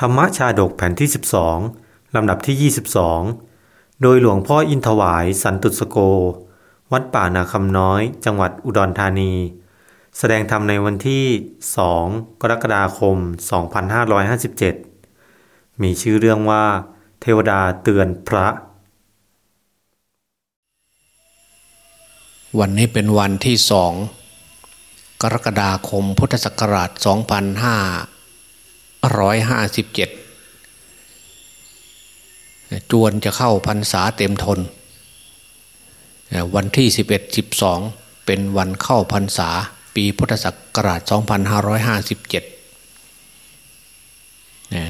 ธรรมชาดกแผ่นที่ 12 ลำดับที่ 22 โดยหลวงพ่ออินทวายสันตุสโก วัดป่านาคำน้อย จังหวัดอุดรธานี แสดงธรรมในวันที่ 2 กรกฎาคม 2557 มีชื่อเรื่องว่า เทวดาเตือนพระ วันนี้เป็นวันที่สองกรกฎาคมพุทธศักราช 2557จวนจะเข้าพรรษาเต็มทน วันที่11 12เป็นวันเข้าพรรษา ปีพุทธศักราช2557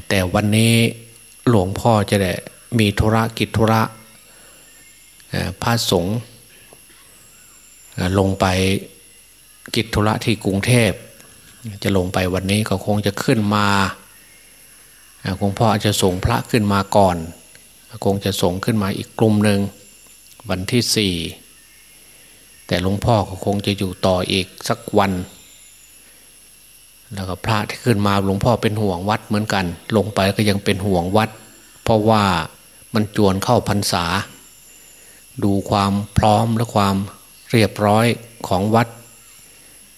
แต่วันนี้หลวงพ่อจะได้มีธุระกิจธุระพระสงฆ์ลงไปกิจธุระที่กรุงเทพ จะลงไปวันนี้ก็คงจะขึ้นมา คงพ่ออาจจะส่งพระขึ้นมาก่อน คงจะส่งขึ้นมาอีกกลุ่มหนึ่งวันที่สี่แต่หลวงพ่อก็คงจะอยู่ต่ออีกสักวัน แล้วก็พระที่ขึ้นมาหลวงพ่อเป็นห่วงวัดเหมือนกัน ลงไปก็ยังเป็นห่วงวัด เพราะว่ามันจวนเข้าพรรษา ดูความพร้อมและความเรียบร้อยของวัด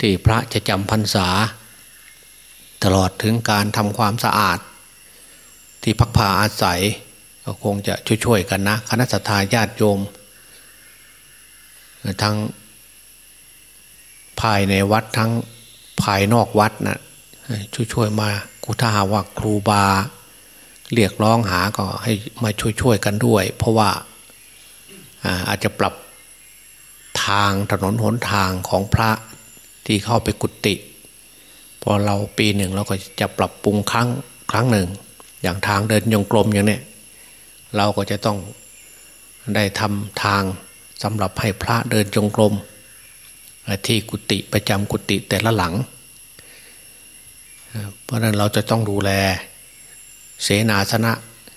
ที่พระจะจำพรรษา ตลอดถึงการทำความสะอาด ที่พักพาอาศัย ก็คงจะช่วยๆกันนะคณะสัตยาญาติโยมทั้งภายในวัดทั้งภายนอกวัดนะช่วยๆมากุถ้าหาว่าครูบาเรียกร้องหาก็ให้มาช่วยๆกันด้วย เพราะว่าอาจจะปรับทางถนนหนทางของพระที่เข้าไปกุฏิพอเราปีหนึ่งเราก็จะปรับปรุงครั้งครั้งหนึ่ง อย่างทางเดินยงกลมอย่างเนี้ยเราก็จะต้องได้ทำทางสำหรับให้พระเดินจงกรมที่กุฏิประจำกุฏิแต่ละหลัง เพราะนั้นเราจะต้องดูแลเสนาสนะ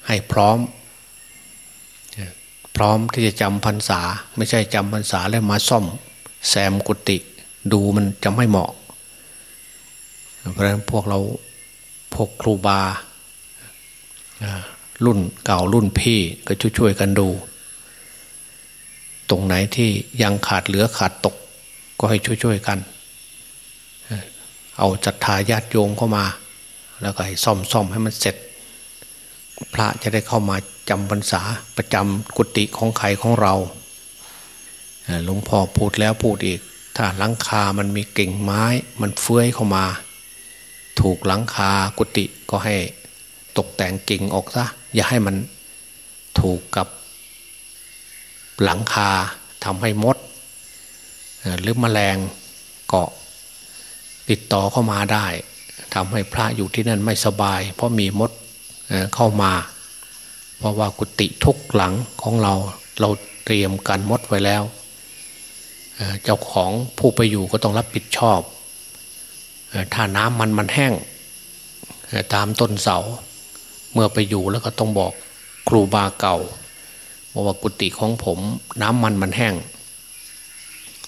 ให้พร้อม พร้อมที่จะจำพรรษา ไม่ใช่จำพรรษาแล้วมาซ่อมแซมกุฏิดูมันจะไม่เหมาะ เพราะฉะนั้นพวกเราพวกครูบา รุ่นเก่ารุ่นพี่ก็ช่วยๆกันดู ตรงไหนที่ยังขาดเหลือขาดตกก็ให้ช่วยๆกัน เอาจัตตาญาติโยมเข้ามา แล้วก็ให้ซ่อมซ่อมให้มันเสร็จ พระจะได้เข้ามาจำพรรษาประจำกุฏิของใครของเราหลวงพ่อพูดแล้วพูดอีก ถ้าหลังคามันมีกิ่งไม้ มันเฟื้อยเข้ามา ถูกหลังคากุฏิก็ให้ ตกแต่งกิ่งออกซะอย่าให้มันถูกกับหลังคาทำให้มด หรือมแมลงเกาะ ติดต่อเข้ามาได้ทำให้พระอยู่ที่นั่นไม่สบาย เพราะมีมดเข้ามา เพราะว่ากุฏิทุกหลังของเราเราเตรียมกันมดไว้แล้ว เจ้าของผู้ไปอยู่ก็ต้องรับผิดชอบ ถ้าน้ำมันมันแห้ง ตามต้นเสา เมื่อไปอยู่แล้วก็ต้องบอกครูบาเก่าบอกว่ากุฏิของผมน้ำมันมันแห้ง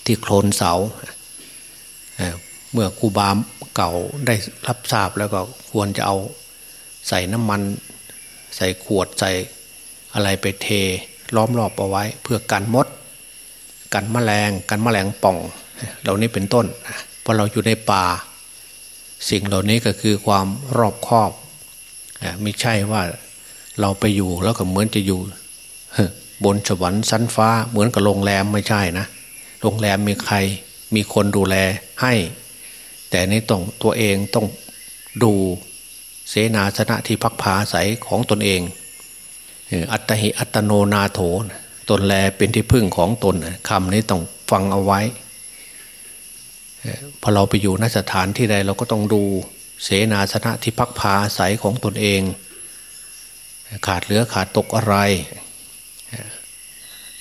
ที่โคลนเสาเมื่อครูบาเก่าได้รับทราบแล้วก็ควรจะเอาใส่น้ำมัน ใส่ขวดใส่อะไรไปเทล้อมรอบเอาไว้ เพื่อกันมด กันแมลงกันแมลงป่อง เหล่านี้เป็นต้นเพราะเราอยู่ในป่า สิ่งเหล่านี้ก็คือความรอบคอบ ไม่ใช่ว่าเราไปอยู่แล้วก็เหมือนจะอยู่บนสวรรค์ชั้นฟ้า เหมือนกับโรงแรมไม่ใช่นะ โรงแรมมีใคร มีคนดูแลให้ แต่นี้ต้องตัวเองต้องดูเสนาสนะที่พักผาใสของตนเอง อัตหิอัตโนนาโถ ตนแลเป็นที่พึ่งของตนคำนี้ต้องฟังเอาไว้พอเราไปอยู่นสถานที่ใดเราก็ต้องดู เสนาสนะที่พักพาใสของตนเอง ขาดเหลือขาดตกอะไร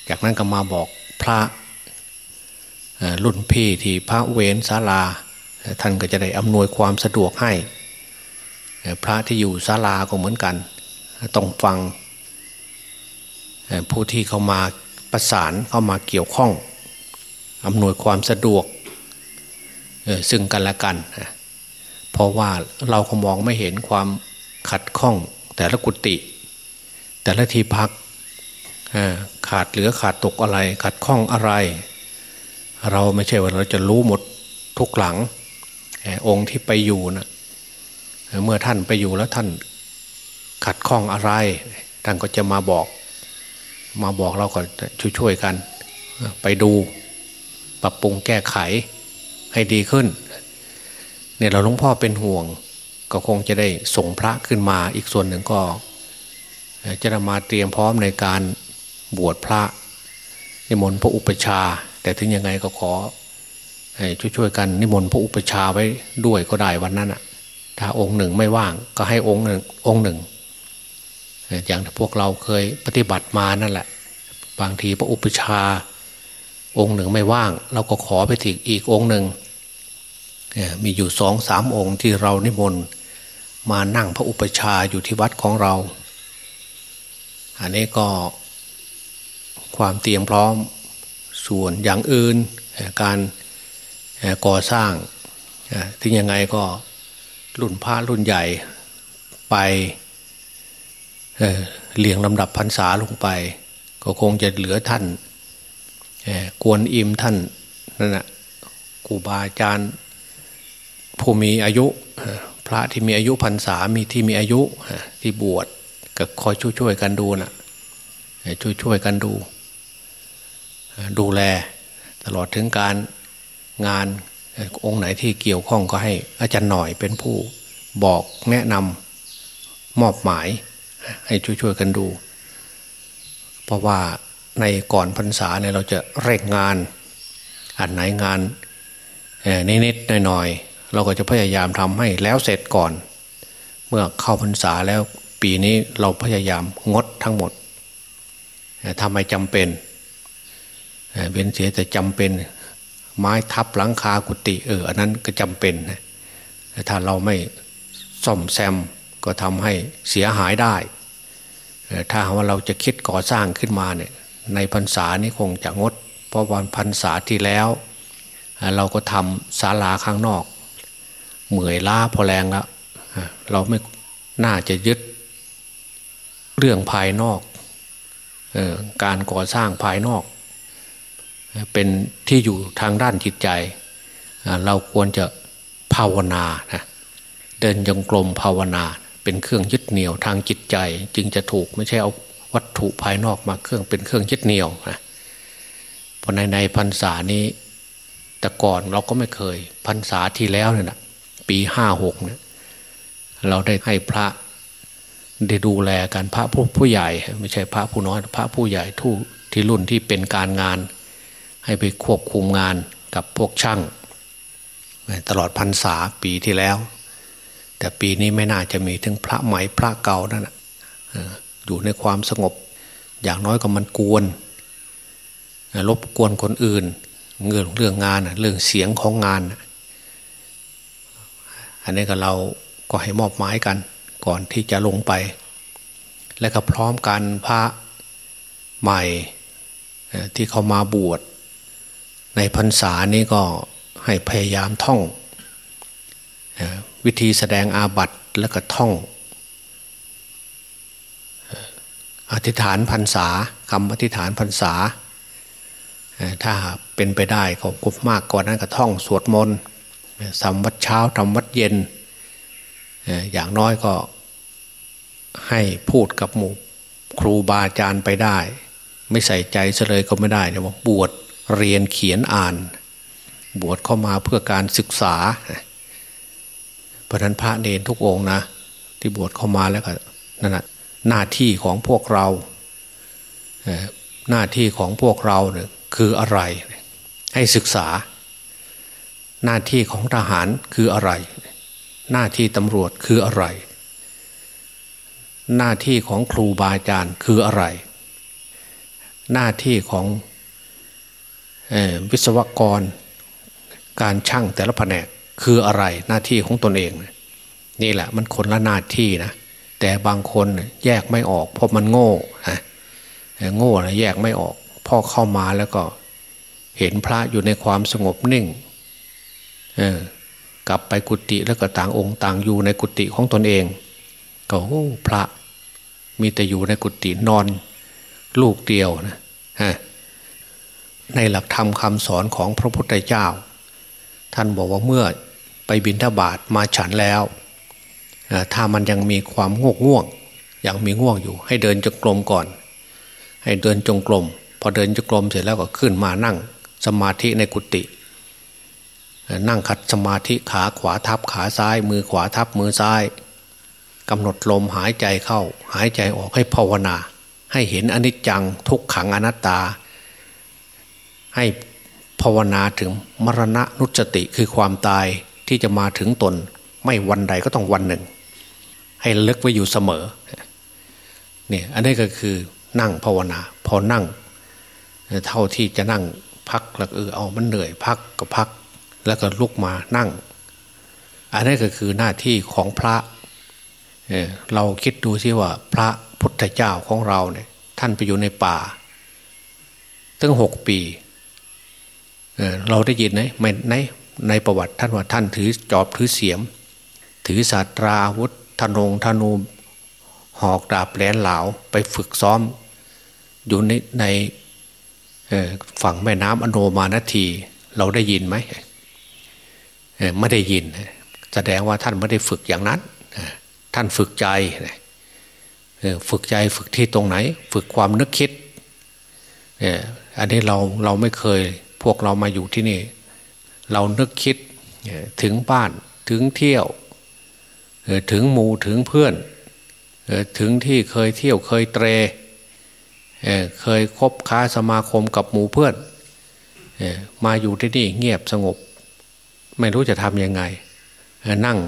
จากนั้นก็มาบอกพระรุ่นพี่ที่พระเวนศาลา ท่านก็จะได้อำนวยความสะดวกให้ พระที่อยู่ศาลาก็เหมือนกัน ต้องฟังผู้ที่เข้ามาประสานเข้ามาเกี่ยวข้องอำนวยความสะดวกซึ่งกันและกัน เพราะว่าเราคงมองไม่เห็นความขัดข้องแต่ละกุฏิแต่ละที่พักขาดเหลือขาดตกอะไร ขัดข้องอะไร เราไม่ใช่ว่าเราจะรู้หมดทุกหลังองค์ที่ไปอยู่นะเมื่อท่านไปอยู่แล้วท่านขัดข้องอะไร ท่านก็จะมาบอก มาบอกเราก็ช่วยๆกัน ไปดู ปรับปรุงแก้ไขให้ดีขึ้น เนี่ยเราหลวงพ่อเป็นห่วง ก็คงจะได้ส่งพระขึ้นมาอีกส่วนหนึ่งก็ จะมาเตรียมพร้อมในการบวชพระนิมนต์พระอุปชา แต่ถึงยังไงก็ขอช่วยๆกันนิมนต์พระอุปชาไว้ด้วยก็ได้วันนั้นอะถ้าองค์หนึ่งไม่ว่างก็ให้องค์หนึ่งองค์หนึ่ง อย่างที่พวกเราเคยปฏิบัติมานั่นแหละ บางทีพระอุปชาองค์หนึ่งไม่ว่าง เราก็ขอไปถึงอีกองค์หนึ่ง มีอยู่สองสามองค์ที่เรานิมนต์มานั่งพระอุปชาอยู่ที่วัดของเรา อันนี้ก็ความเตรียมพร้อมส่วนอย่างอื่นการก่อสร้างถึงยังไงก็รุ่นพระรุ่นใหญ่ไปเลียงลำดับพรรษาลงไป ก็คงจะเหลือท่านกวนอิมท่านนั่นแหะครูบาอาจารย์ ผู้มีอายุ พระที่มีอายุพรรษามีที่มีอายุที่บวชก็คอยช่วยๆกันดูนะช่วยๆกันดู ดูแลตลอดถึงการงานองค์ไหนที่เกี่ยวข้องก็ให้ อาจารย์หน่อยเป็นผู้บอกแนะนำมอบหมาย ให้ช่วยๆกันดู เพราะว่าในก่อนพรรษาเนี่ยเราจะเร่งงาน อันไหนงานนิดๆหน่อยๆ เราก็จะพยายามทำให้แล้วเสร็จก่อน เมื่อเข้าพรรษาแล้วปีนี้เราพยายามงดทั้งหมดทำไมจำเป็นเป็นเสียแต่จำเป็น ไม้ทับหลังคากุฏิเอออันนั้นก็จำเป็นถ้าเราไม่ซ่อมแซมก็ทำให้เสียหายได้ ถ้าว่าเราจะคิดก่อสร้างขึ้นมาเนี่ยในพรรษานี้คงจะงด เพราะวันพรรษาที่แล้ว เราก็ทำศาลาข้างนอก เหมื่อยล้าพอแรงแล้วเราไม่น่าจะยึดเรื่องภายนอกการก่อสร้างภายนอก เป็นที่อยู่ทางด้านจิตใจ เราควรจะภาวนานะเดินยงกลมภาวนา เป็นเครื่องยึดเหนี่ยวทางจิตใจ จึงจะถูกไม่ใช่เอาวัตถุภายนอกมาเครื่องเป็นเครื่องยึดเหนี่ยวนะเพราะในในพรรษานี้ แต่ก่อนเราก็ไม่เคยพรรษาที่แล้วเนี่ยนะ ปีห้าหกเนี่ยเราได้ให้พระได้ดูแลการพระผู้ผู้ใหญ่ ไม่ใช่พระผู้น้อย พระผู้ใหญ่ทุกที่รุ่นที่เป็นการงาน ให้ไปควบคุมงานกับพวกช่าง ตลอดพรรษาปีที่แล้ว แต่ปีนี้ไม่น่าจะมีถึงพระใหม่พระเก่านั่นอยู่ในความสงบ อย่างน้อยก็มันกวนรบกวนคนอื่นเรื่องเรื่องงานเรื่องเสียงของงาน อันนี้ก็เราก็ให้มอบหมายกันก่อนที่จะลงไป และก็พร้อมกันพระใหม่ที่เขามาบวชในพรรษานี้ก็ให้พยายามท่องวิธีแสดงอาบัตแล้วก็ท่องอธิษฐานพรรษาคำอธิษฐานพรรษา ถ้าเป็นไปได้ก็กบมากกว่านั้นก็ท่องสวดมนต์ สำวัดเช้าทำวัดเย็น อย่างน้อยก็ให้พูดกับหมู่ครูบาอาจารย์ไปได้ ไม่ใส่ใจเฉลยก็ไม่ได้นี่ยว่าบวชเรียนเขียนอ่าน บวชเข้ามาเพื่อการศึกษาเพราะนั้นพระเนรทุกองนะ ที่บวชเข้ามาแล้วก็นั่นแหะหน้าที่ของพวกเราหน้าที่ของพวกเราเนี่ยคืออะไร ให้ศึกษา หน้าที่ของทหารคืออะไร หน้าที่ตำรวจคืออะไร หน้าที่ของครูบาอาจารย์คืออะไร หน้าที่ของวิศวกร การช่างแต่ละแผนกคืออะไรหน้าที่ของตนเอง นี่แหละมันคนละหน้าที่นะแต่บางคนแยกไม่ออก เพราะมันโง่ฮะโง่นะแยกไม่ออกพ่อเข้ามาแล้วก็เห็นพระอยู่ในความสงบนิ่ง กลับไปกุฏิแล้วก็ต่างองค์ต่างอยู่ในกุฏิของตนเอง ก็โอ้พระ มีแต่อยู่ในกุฏินอน ลูกเดียวนะฮะในหลักธรรมคำสอนของพระพุทธเจ้า ท่านบอกว่าเมื่อไปบิณฑบาตมาฉันแล้ว ถ้ามันยังมีความง่วงง่วงยังมีง่วงอยู่ ให้เดินจงกรมก่อน ให้เดินจงกรมพอเดินจงกรมเสร็จแล้วก็ขึ้นมานั่ง สมาธิในกุฏิ นั่งขัดสมาธิขาขวาทับขาซ้าย มือขวาทับมือซ้ายกำหนดลมหายใจเข้า หายใจออกให้ภาวนา ให้เห็นอนิจจังทุกขังอนัตตา ให้ภาวนาถึงมรณะนุสติคือความตายที่จะมาถึงตน ไม่วันใดก็ต้องวันหนึ่ง ให้ลึกไว้อยู่เสมอเนี่ยอันนี้ก็คือนั่งภาวนา พอนั่ง เท่าที่จะนั่งพักแล้วเออเอามันเหนื่อยพักก็พัก แล้วก็ลุกมานั่ง อันนี้ก็คือหน้าที่ของพระเเราคิดดูซิว่าพระพุทธเจ้าของเราเนี่ย ท่านไปอยู่ในป่า ตั้งหกปีเเราได้ยินไหมในในประวัติท่านว่าท่านถือจอบถือเสียม ถือศาสตราวุธธนงธนูหอกดาบแหลนเหลาไปฝึกซ้อม อยู่ในในฝั่งแม่น้ำอโนมานที เราได้ยินไหม ไม่ได้ยิน แสดงว่าท่านไม่ได้ฝึกอย่างนั้นท่านฝึกใจฝึกใจฝึกที่ตรงไหน ฝึกความนึกคิดอันนี้เราเราไม่เคยพวกเรามาอยู่ที่นี่ เรานึกคิดถึงบ้านถึงเที่ยว ถึงหมู่ถึงเพื่อน ถึงที่เคยเที่ยวเคยเตรเคยคบค้าสมาคมกับหมู่เพื่อน มาอยู่ที่นี่เงียบสงบ ไม่รู้จะทำยังไง นั่ง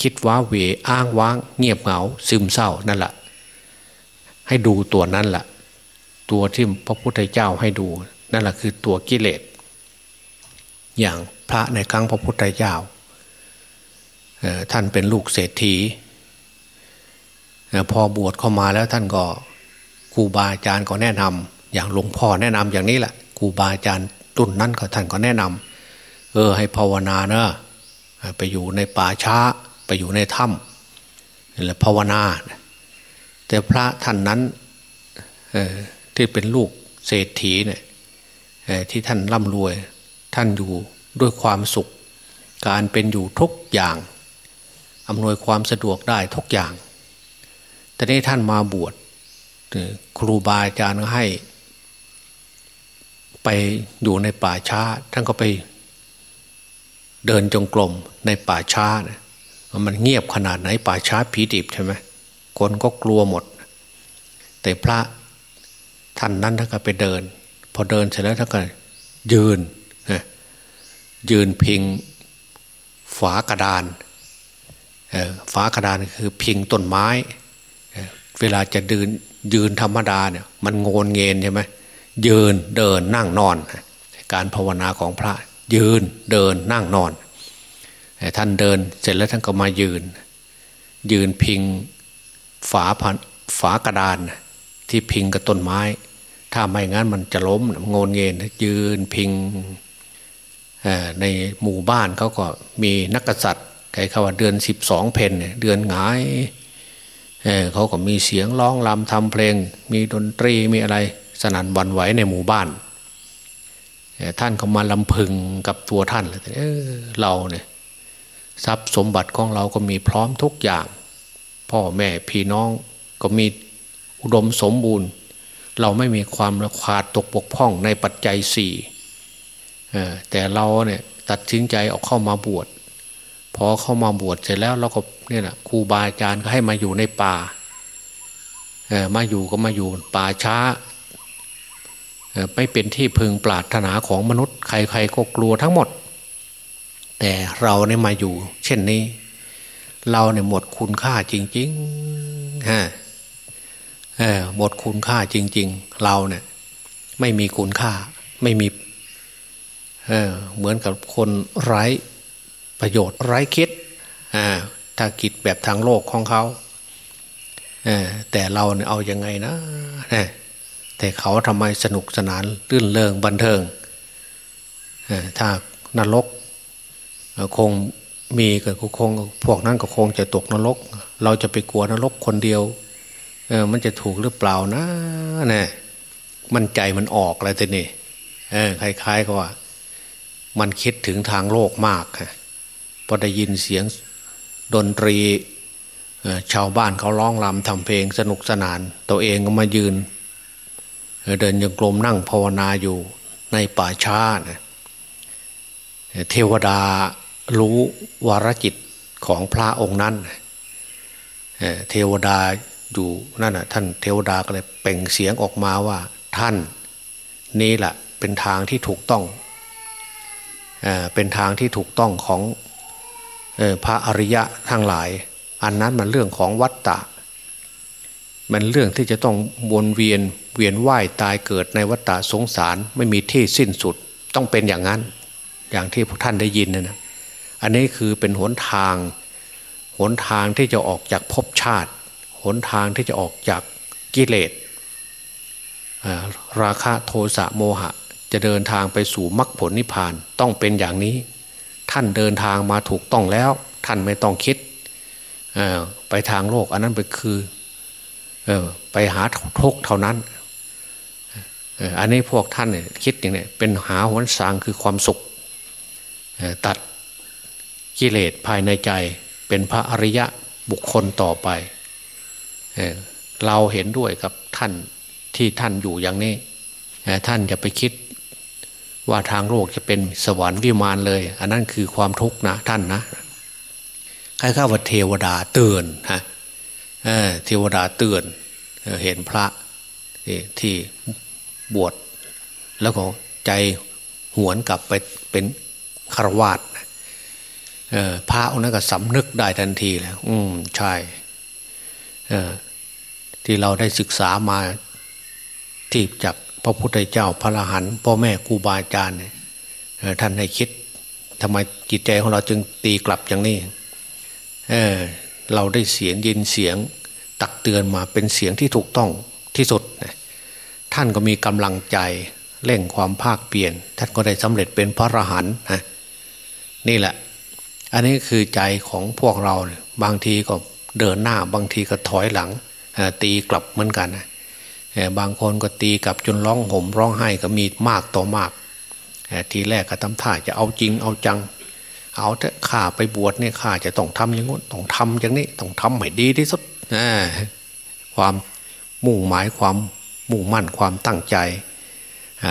คิดว้าเหวอ้างว้าง เงียบเหงา ซึมเศร้านั่นแหละให้ดูตัวนั้นแหละตัวที่พระพุทธเจ้าให้ดู นั่นแหละคือตัวกิเลสอย่างพระในครั้งพระพุทธเจ้าท่านเป็นลูกเศรษฐีพอบวชเข้ามาแล้วท่านก็ครูบาอาจารย์ก็แนะนำอย่างหลวงพ่อแนะนำอย่างนี้แหละครูบาอาจารย์รุ่นนั้นก็ท่านก็แนะนำ เออ ให้ภาวนาเนอะไปอยู่ในป่าช้า ไปอยู่ในถ้ำนี่แหล้วภาวนา แต่พระท่านนั้นที่เป็นลูกเศรษฐีเนี่ยที่ท่านร่ำรวย ท่านอยู่ด้วยความสุข การเป็นอยู่ทุกอย่างอำนวยความสะดวกได้ทุกอย่าง แต่นี้ท่านมาบวชครูบาอาจารย์ให้ ไปอยู่ในป่าช้า ท่านก็ไป เดินจงกรมในป่าช้าเนี่ยมันเงียบขนาดไหนป่าช้าผีดิบใช่ไหมคนก็กลัวหมด แต่พระท่านนั้นท่านก็ไปเดิน พอเดินเสร็จแล้วท่านก็ยืนยืนพิงฝากระดานฝากระดานคือพิงต้นไม้ เวลาจะเดินยืนธรรมดาเนี่ยมันโงนเงินใช่ไหมยืนเดินนั่งนอน การภาวนาของพระ ยืนเดินนั่งนอน ท่านเดินเสร็จแล้วท่านก็มายืน ยืนพิงฝาผฝากระดานที่พิงกับต้นไม้ ถ้าไม่งั้นมันจะล้มงนเงินยืนพิงในหมู่บ้านเขาก็มีนักษัตริย์ใครเขาว่าเดือนสิบสองเพนเดือนหงายเขาก็มีเสียงร้องรำทำเพลง มีดนตรีมีอะไรสนั่นวันไหวในหมู่บ้าน ท่านก็มาลำพึงกับตัวท่านเลยเเราเนี่ยทรัพย์สมบัติของเราก็มีพร้อมทุกอย่าง พ่อแม่พี่น้องก็มีอุดมสมบูรณ์ เราไม่มีความขาดตกปกพ่องในปัจจัยสี่แต่เราเนี่ยตัดสินใจออกเข้ามาบวชพอเข้ามาบวชเสร็จแล้วเราก็เนี่ยนะครูบาอาจารย์ก็ให้มาอยู่ในป่ามาอยู่ก็มาอยู่ป่าช้า ไม่เป็นที่พึงปรารถนาของมนุษย์ ใครๆก็กลัวทั้งหมด แต่เราเนี่ยมาอยู่ เช่นนี้ เราเนี่ยหมดคุณค่าจริงๆฮะหมดคุณค่าจริง ๆ เราเนี่ย ไม่มีคุณค่า ไม่มีเเหมือนกับคนไร้ประโยชน์ไร้คิดถ้าคิดแบบทางโลกของเขาแต่เราเนี่ยเอาอยัางไงนะ แต่เขาทำไมสนุกสนานลื่นเริงบันเทิงถ้านรกคงมีก็คงพวกนั้นก็คงจะตกนรก เราจะไปกลัวนรกคนเดียวเอมันจะถูกหรือเปล่านะเนี่ยมันใจมันออกอะไรแต่นี่เอคล้ายๆกับว่า มันคิดถึงทางโลกมากพอได้ยินเสียงดนตรีชาวบ้านเขาร้องรำทำเพลงสนุกสนาน ตัวเองก็มายืน เดินยังกลมนั่งภาวนาอยู่ในป่าช้านะเทวดารู้วารจิตของพระองค์นั้น เทวดาอยู่นั่นน่ะท่านเทวดาก็เลยเป่งเสียงออกมาว่าท่านนี่แหละเป็นทางที่ถูกต้องเป็นทางที่ถูกต้องของพระอริยะทั้งหลาย อันนั้นมันเรื่องของวัตตะ มันเรื่องที่จะต้องวนเวียนเวียนว่ายตายเกิดในวัฏฏะสงสารไม่มีที่สิ้นสุดต้องเป็นอย่างนั้น อย่างที่พวกท่านได้ยินนะนะอันนี้คือเป็นหนทาง หนทางที่จะออกจากภพชาติ หนทางที่จะออกจากกิเลสราคะโทสะโมหะ จะเดินทางไปสู่มรรคผลนิพพานต้องเป็นอย่างนี้ ท่านเดินทางมาถูกต้องแล้ว ท่านไม่ต้องคิดไปทางโลก อันนั้นไปคือ ไปหาทุกเท่านั้นอันนี้พวกท่านเนี่ยคิดอย่างนี้เป็นหาหนสางคือความสุขตัดกิเลสภายในใจเป็นพระอริยะบุคคลต่อไปเเราเห็นด้วยกับท่านที่ท่านอยู่อย่างนี้ท่านจะไปคิดว่าทางโลกจะเป็นสวรรค์วิมานเลย อันนั้นคือความทุกข์นะท่านนะใครข้าวเทวดาเตือนฮะ เทวดาเตือนเห็นพระที่บวชแล้วก็ใจหวนกลับไปเป็นคารวาสพระองค์นั้นก็สำนึกได้ทันทีแล้ว อืมใช่ที่เราได้ศึกษามาที่จากพระพุทธเจ้าพระอรหันต์พ่อแม่ครูบาอาจารย์ท่านให้คิดทำไมจิตใจของเราจึงตีกลับอย่างนี้ เราได้เสียงยินเสียง ตักเตือนมาเป็นเสียงที่ถูกต้องที่สุดท่านก็มีกำลังใจเร่งความภาคเปลี่ยน ท่านก็ได้สำเร็จเป็นพระอรหันต์นี่แหละ อันนี้คือใจของพวกเราบางทีก็เดินหน้าบางทีก็ถอยหลังตีกลับเหมือนกันบางคนก็ตีกลับจนร้องห่มร้องไห้ก็มีมากต่อมากทีแรกก็ทำท่าจะเอาจริงเอาจัง เอาเถอะข้าไปบวชเนี่ยข้าจะต้องทำอย่างนู้นต้องทำอย่างนี้ต้องทำให้ดีที่สุดความมุ่งหมายความมุ่งมั่นความตั้งใจ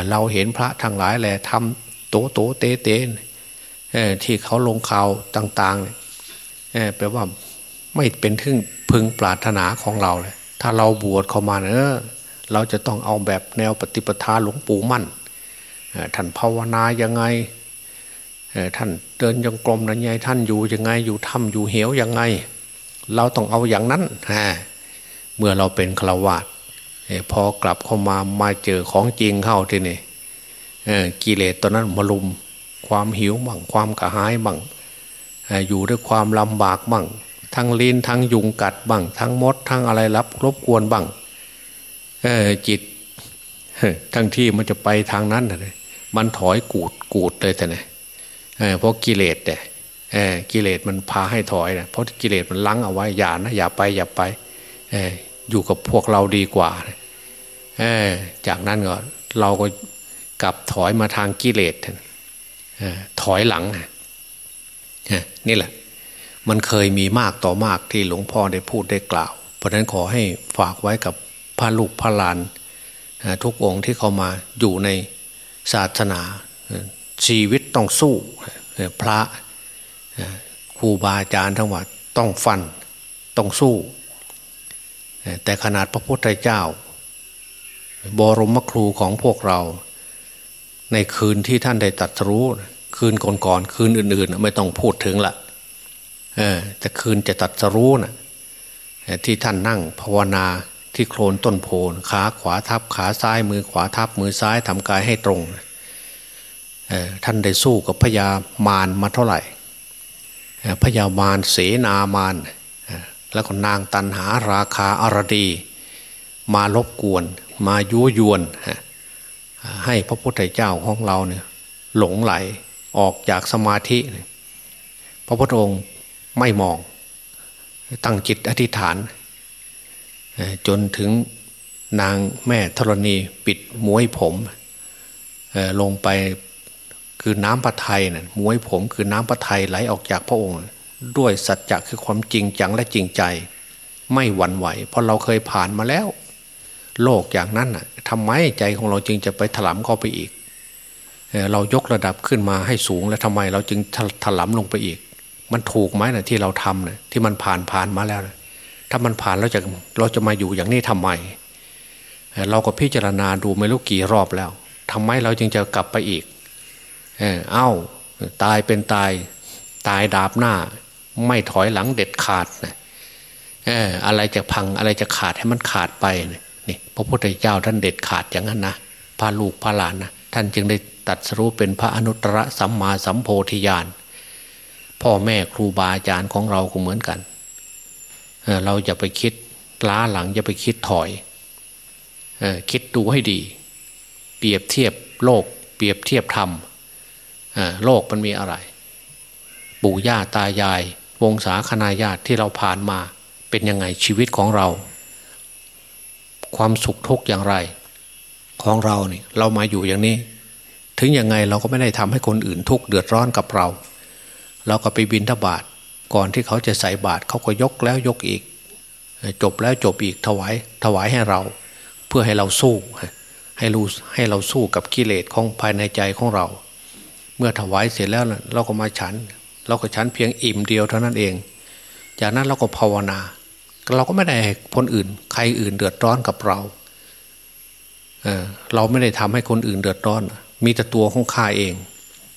เราเห็นพระทั้งหลายแหละทำโตโตเตเตที่เขาลงข่าวต่างๆแปลว่าไม่เป็นทึ่งพึงปรารถนาของเราเลยถ้าเราบวชเข้ามาเนอเราจะต้องเอาแบบแนวปฏิปทาหลวงปู่มั่นท่านภาวนายังไง ท่านเดินยังกลมนันไงท่านอยู่ยังไงอยู่ถ้ำอยู่เหวยังไง เราต้องเอาอย่างนั้นฮะเมื่อเราเป็นฆราวาสพอกลับเข้ามามาเจอของจริงเข้าทีนี่กิเลสตอนนั้นมาลุมความหิวบ้างความกระหายบ้างอยู่ด้วยความลำบากบ้างทั้งลินทั้งยุงกัดบ้างทั้งมดทั้งอะไรรับรบกวนบ้างจิตทั้งที่มันจะไปทางนั้นเลยมันถอยกูดกูดเลยแต่เนี่ย เพราะกิเลสเนี่ยกิเลสมันพาให้ถอยนะเพราะกิเลสมันลังเอาไว้อย่านะอย่าไปอย่าไปอยู่กับพวกเราดีกว่าจากนั้นก็เราก็กลับถอยมาทางกิเลสถอยหลังนี่แหละ มันเคยมีมากต่อมากที่หลวงพ่อได้พูดได้กล่าว เพราะนั้นขอให้ฝากไว้กับพระลูกพระหลาน ทุกองค์ที่เขามาอยู่ในศาสนา ชีวิตต้องสู้พระครูบาอาจารย์ทั้งหมดต้องฟันต้องสู้ แต่ขนาดพระพุทธเจ้า บรมครูของพวกเรา ในคืนที่ท่านได้ตัดรู้ คืนก่อนๆคืนอื่นๆ ไม่ต้องพูดถึงละแต่คืนจะตัดรู้นะที่ท่านนั่งภาวนาที่โคลนต้นโพนขาขวาทับขาซ้ายมือขวาทับมือซ้ายทำกายให้ตรง ท่านได้สู้กับพญามารมาเท่าไหร่พญามารเสนามารแล้วก็นางตันหาราคาอารดี มาลบกวน มายุยวน ให้พระพุทธเจ้าของเราเนี่ยหลงไหลออกจากสมาธิ พระพุทธองค์ไม่มอง ตั้งจิตอธิษฐาน จนถึงนางแม่ธรณีปิดมวยผมลงไป คือน้ำพระทัยนะ่ะมวยผมคือน้ำพระทัยไหลออกจากพระองค์ ด้วยสัจจะคือความจริงจังและจริงใจ ไม่หวั่นไหว เพราะเราเคยผ่านมาแล้ว โลกอย่างนั้นน่ะทำไมใจของเราจึงจะไปถลำเข้าไปอีกเรายกระดับขึ้นมาให้สูงแล้วทำไมเราจึงถลำลงไปอีก มันถูกไหมนะที่เราทำนะที่มันผ่านผ่านมาแล้วนะถ้ามันผ่านเราจะเราจะมาอยู่อย่างนี้ทำไม เราก็พิจารณาดูไม่รู้กี่รอบแล้วทำไมเราจึงจะกลับไปอีก เออเอ้าตายเป็นตายตายดาบหน้า ไม่ถอยหลังเด็ดขาดนะเอออะไรจะพังอะไรจะขาดให้มันขาดไปนี่พระพุทธเจ้าท่านเด็ดขาดอย่างนั้นนะพาลูกพาหลานนะท่านจึงได้ตัดสรู้เป็นพระอนุตตรสัมมาสัมโพธิญาณพ่อแม่ครูบาอาจารย์ของเราก็เหมือนกันเเราจะไปคิดล้าหลังจะไปคิดถอยอคิดดูให้ดี เปรียบเทียบโลก เปรียบเทียบธรรม โลกมันมีอะไร ปู่ย่าตายาย วงศาคณาญาติที่เราผ่านมา เป็นยังไงชีวิตของเรา ความสุขทุกข์อย่างไร ของเราเนี่ยเรามาอยู่อย่างนี้ ถึงยังไงเราก็ไม่ได้ทำให้คนอื่นทุกข์เดือดร้อนกับเรา เราก็ไปบินทบาทก่อนที่เขาจะใส่บาตรเขาก็ยกแล้วยกอีก จบแล้วจบอีกถวายถวายให้เรา เพื่อให้เราสู้ให้รู้ให้เราสู้กับกิเลสของภายในใจของเรา มื่อถวายเสร็จแล้วเราก็มาฉัน เราก็ฉันเพียงอิ่มเดียวเท่านั้นเอง จากนั้นเราก็ภาวนา เราก็ไม่ได้คนอื่น ใครอื่นเดือดร้อนกับเราเราไม่ได้ทำให้คนอื่นเดือดร้อน มีแต่ตัวของข้าเอง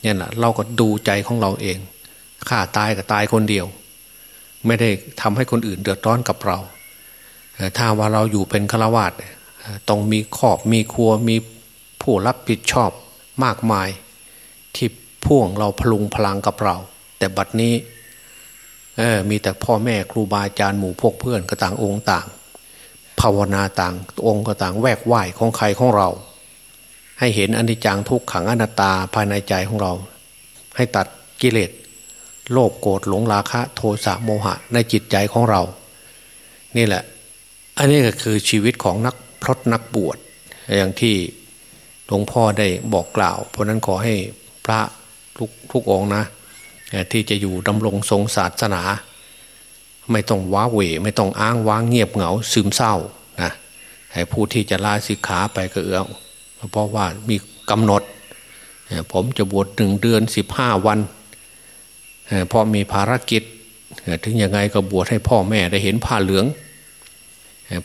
เนี่ยนะเราก็ดูใจของเราเองข้าตายก็ตายคนเดียว ไม่ได้ทำให้คนอื่นเดือดร้อนกับเราถ้าว่าเราอยู่เป็นฆราวาสต้องมีขอบมีครัวมีผู้รับผิดชอบมากมาย ที่พ่วงเราพลุงพลังกับเรา แต่บัดนี้มีแต่พ่อแม่ครูบาอาจารย์หมู่พวกเพื่อนก็ต่างองค์ต่าง ภาวนาต่างองค์ก็ต่างแวกไหวของใครของเรา ให้เห็นอนิจจังทุกขังอนัตตาภายในใจของเรา ให้ตัดกิเลสโลภโกรธหลงราคะ โทสะโมหะในจิตใจของเรา นี่แหละ อันนี้ก็คือชีวิตของนักพรตนักบวชอย่างที่หลวงพ่อได้บอกกล่าว เพราะนั้นขอให้ พระทุกทุกองนะ ที่จะอยู่ดำรงทรงศาสนา ไม่ต้องว้าเหวไม่ต้องอ้างว้างเงียบเหงาซึมเศร้านะให้ผู้ที่จะลาสิกขาไปก็เอื้อเพราะว่ามีกำหนด ผมจะบวชหนึ่งเดือนสิบห้าวันพอมีภารกิจ ถึงยังไงก็บวชให้พ่อแม่ได้เห็นผ้าเหลือง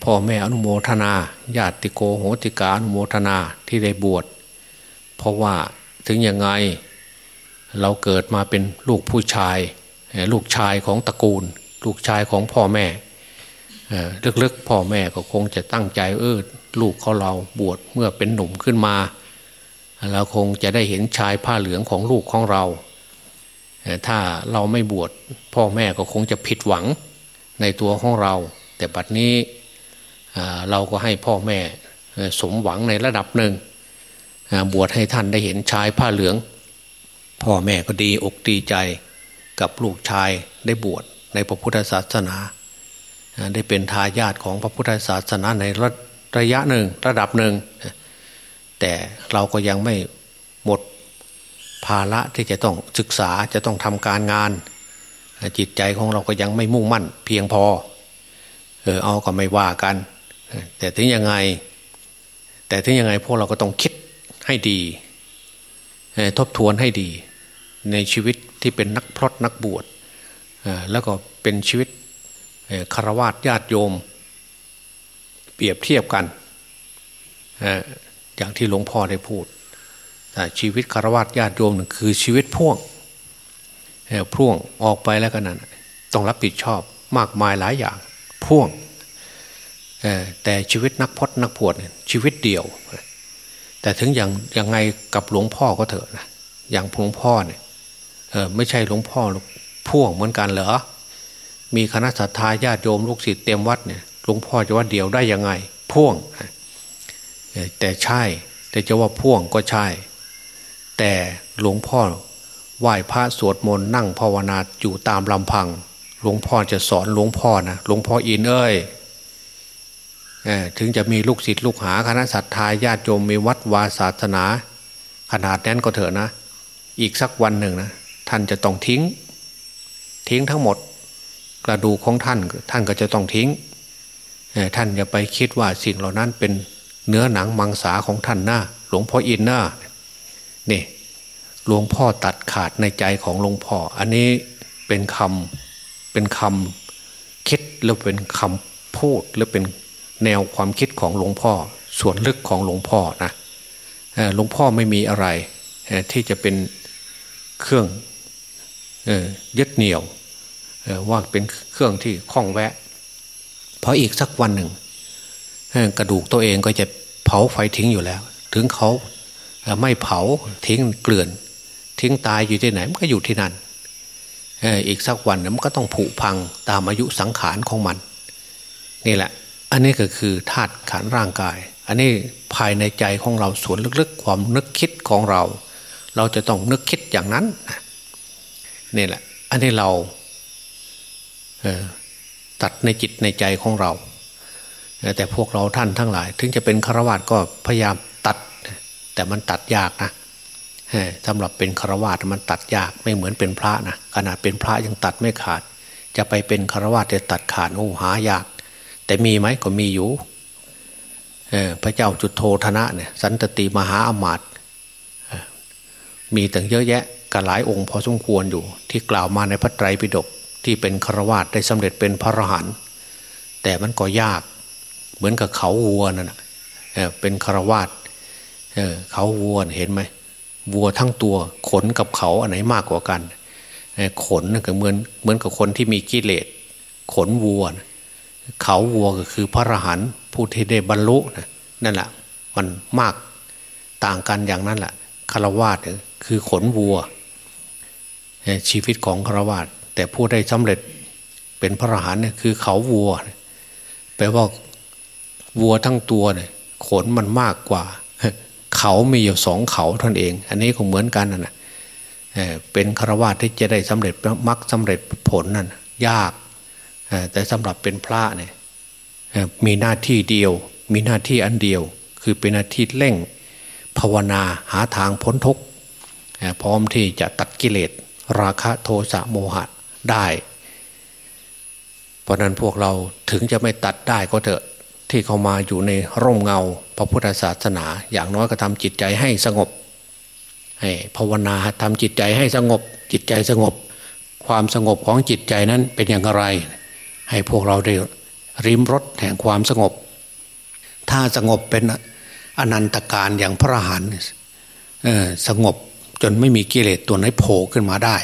พ่อแม่อนุโมทนาญาติโกโหติกาอนุโมทนาที่ได้บวชเพราะว่า ถึงยังไง เราเกิดมาเป็นลูกผู้ชาย ลูกชายของตระกูล ลูกชายของพ่อแม่ลึกๆพ่อแม่ก็คงจะตั้งใจเออลูกเขาเราบวชเมื่อเป็นหนุ่มขึ้นมาเราคงจะได้เห็นชายผ้าเหลืองของลูกของเราถ้าเราไม่บวชพ่อแม่ก็คงจะผิดหวังในตัวของเรา แต่บัดนี้เราก็ให้พ่อแม่สมหวังในระดับหนึ่ง บวชให้ท่านได้เห็นชายผ้าเหลือง พ่อแม่ก็ดีอกดีใจกับลูกชายได้บวชในพระพุทธศาสนา ได้เป็นทายาทของพระพุทธศาสนาในระระยะหนึ่งระดับหนึ่ง แต่เราก็ยังไม่หมดภาระที่จะต้องศึกษาจะต้องทำการงาน จิตใจของเราก็ยังไม่มุ่งมั่น เพียงพอ เออเอาก็ไม่ว่ากัน แต่ถึงยังไง แต่ถึงยังไงพวกเราก็ต้องคิด ให้ดีทบทวนให้ดี ในชีวิตที่เป็นนักพรตนักบวชแล้วก็เป็นชีวิตคารวะญาติโยม เปรียบเทียบกัน อย่างที่หลวงพ่อได้พูดชีวิตคารวะญาติโยมคือชีวิตพ่วงพ่วงออกไปแล้วกันนั้นต้องรับผิดชอบมากมายหลายอย่างพ่วงแต่ชีวิตนักพจนักพวดชีวิตเดียว แต่ถึงอย่างยังไงกับหลวงพ่อก็เถอะนะอย่างหลวงพ่อเนี่ยไม่ใช่หลวงพ่อพ่วงเหมือนกันเหรอมีคณะสัตยาญาติโยมลูกศิษย์เต็มวัดเนี่ยหลวงพ่อจะว่าเดียวได้ยังไง พ่วง แต่ใช่ แต่จะว่าพ่วงก็ใช่ แต่หลวงพ่อไหว้พระสวดมนต์นั่งภาวนาอยู่ตามลำพัง หลวงพ่อจะสอนหลวงพ่อนะหลวงพ่ออินเอ้ย ถึงจะมีลูกศิษย์ลูกหาคณะสัตยาญาติโยมมีวัดวาศาสนา ขนาดนั้นก็เถอะนะ อีกสักวันหนึ่งนะท่านจะต้องทิ้ง ทิ้งทั้งหมด กระดูกของท่านท่านก็จะต้องทิ้งท่านอย่าไปคิดว่าสิ่งเหล่านั้นเป็นเนื้อหนังมังสาของท่านหน้า หลวงพ่ออินหน้านี่หลวงพ่อตัดขาดในใจของหลวงพ่อ อันนี้เป็นคำเป็นคำคิดหรือเป็นคำพูดหรือเป็น แนวความคิดของหลวงพ่อ ส่วนลึกของหลวงพ่อนะหลวงพ่อไม่มีอะไรที่จะเป็นเครื่องยึดเหนี่ยวว่าเป็นเครื่องที่คล้องแวะ เพราะอีกสักวันหนึ่ง กระดูกตัวเองก็จะเผาไฟทิ้งอยู่แล้ว ถึงเขาไม่เผาทิ้งเกลื่อน ทิ้งตายอยู่ที่ไหนมันก็อยู่ที่นั่นอีกสักวันมันก็ต้องผุพังตามอายุสังขารของมัน นี่แหละ อันนี้ก็คือธาตุขันร่างกาย อันนี้ภายในใจของเราส่วนลึกๆ ความนึกคิดของเรา เราจะต้องนึกคิดอย่างนั้นนี่แหละ อันนี้เราตัดในจิตในใจของเรา แต่พวกเราท่านทั้งหลาย ถึงจะเป็นฆราวาสก็พยายามตัด แต่มันตัดยากนะสำหรับเป็นฆราวาสมันตัดยากไม่เหมือนเป็นพระนะขนาดเป็นพระยังตัดไม่ขาด จะไปเป็นฆราวาสจะตัดขาดโอ้หายาก แต่มีไหมก็มีอยู่พระเจ้าจุดโทธนะเนี่ยสันตติมหาอมาตมีตั้งเยอะแยะกันหลายองค์พอสมควรอยู่ ที่กล่าวมาในพระไตรปิฎกที่เป็นฆราวาสได้สำเร็จเป็นพระอรหันต์แต่มันก็ยากเหมือนกับเขาวัวนั่นเป็นฆราวาสเขาวัวเห็นไหมวัวทั้งตัวขนกับเขาอันไหนมากกว่ากันขนก็เหมือนเหมือนกับคนที่มีกิเลสขนวัว เขาวัวก็คือพระอรหันต์ผู้ที่ได้บรรลุนั่นแหละมันมากต่างกันอย่างนั้นแหละคารวาสคือขนวัว ชีวิตของคารวาสแต่ผู้ได้สำเร็จเป็นพระอรหันต์เนี่ยคือเขาวัวแปลว่าวัวทั้งตัวเนี่ยขนมันมากกว่า เขามีอยู่สองเขาท่านเอง อันนี้ก็เหมือนกันนะเป็นคารวะที่จะได้สำเร็จมรรคสาเร็จผลนั่นยาก แต่สำหรับเป็นพระเนี่ยมีหน้าที่เดียว มีหน้าที่อันเดียว คือเป็นหน้าที่เร่ง ภาวนาหาทางพ้นทุกข์พร้อมที่จะตัดกิเลส ราคะโทสะโมหะได้ เพราะนั้นพวกเราถึงจะไม่ตัดได้ก็เถอะที่เขามาอยู่ในร่มเงา พระพุทธศาสนา อย่างน้อยก็ทำจิตใจให้สงบให้ภาวนาทำจิตใจให้สงบ จิตใจสงบ ความสงบของจิตใจนั้นเป็นอย่างไร ให้พวกเราได้ริมรถแห่งความสงบ ถ้าสงบเป็นอนันตการอย่างพระหันสงบจนไม่มีกิเลสตัวไหนโผล่ขึ้นมาได้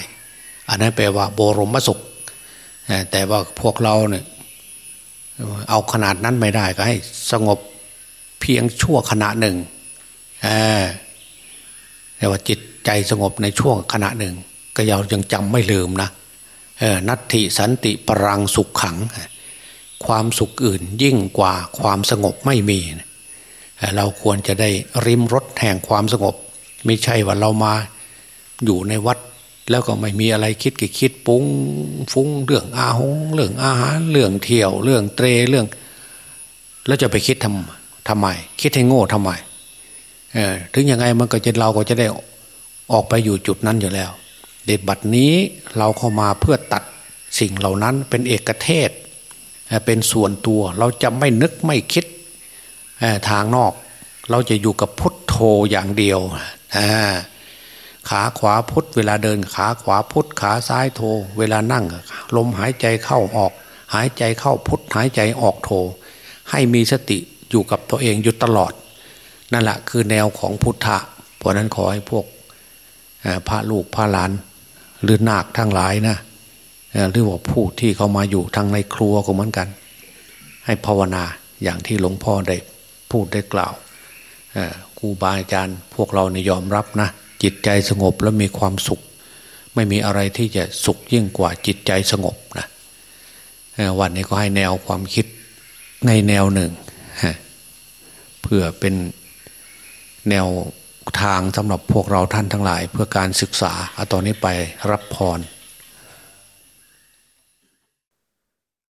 อันนั้นแปลว่าโบรมสุข แต่ว่าพวกเราเนี่ยเอาขนาดนั้นไม่ได้ก็ให้สงบเพียงชั่วขณะหนึ่งแต่ว่าจิตใจสงบในช่วงขณะหนึ่ง ก็ยังยังจำไม่ลืมนะ นัตถิสันติปรังสุขขัง ความสุขอื่นยิ่งกว่าความสงบไม่มี เราควรจะได้ริมรถแห่งความสงบ ไม่ใช่ว่าเรามาอยู่ในวัด แล้วก็ไม่มีอะไรคิดก็คิดปุ้งฟุ้งเรื่องอาหงเรื่องอาหารเรื่องเที่ยว เรื่องเตรเรื่อง แล้วจะไปคิดทำทำไม คิดให้โง่ทำไมถึงยังไงมันก็จะเราก็จะได้ออกไปอยู่จุดนั้นอยู่แล้ว เดบัดนี้เราเข้ามาเพื่อตัดสิ่งเหล่านั้นเป็นเอกเทศ เป็นส่วนตัวเราจะไม่นึกไม่คิดทางนอก เราจะอยู่กับพุทโธอย่างเดียว ขาขวาพุทเวลาเดินขาขวาพุทขาซ้ายโทเวลานั่ง ลมหายใจเข้าออก หายใจเข้าพุทหายใจออกโทให้มีสติอยู่กับตัวเองอยู่ตลอด นั่นแหละคือแนวของพุทธะเพราะนั้นขอให้พวกพระลูกพระหลาน หรือนาคทั้งหลายนะหรือว่าผู้ที่เขามาอยู่ทางในครัวก็เหมือนกัน ให้ภาวนาอย่างที่หลวงพ่อได้พูดได้กล่าวครูบาอาจารย์พวกเราเนี่ยยอมรับนะจิตใจสงบแล้วมีความสุข ไม่มีอะไรที่จะสุขยิ่งกว่าจิตใจสงบนะวันนี้ก็ให้แนวความคิดในแนวหนึ่งเพื่อเป็นแนว ทางสำหรับพวกเราท่านทั้งหลาย เพื่อการศึกษาอตอนนี้ไปรับพร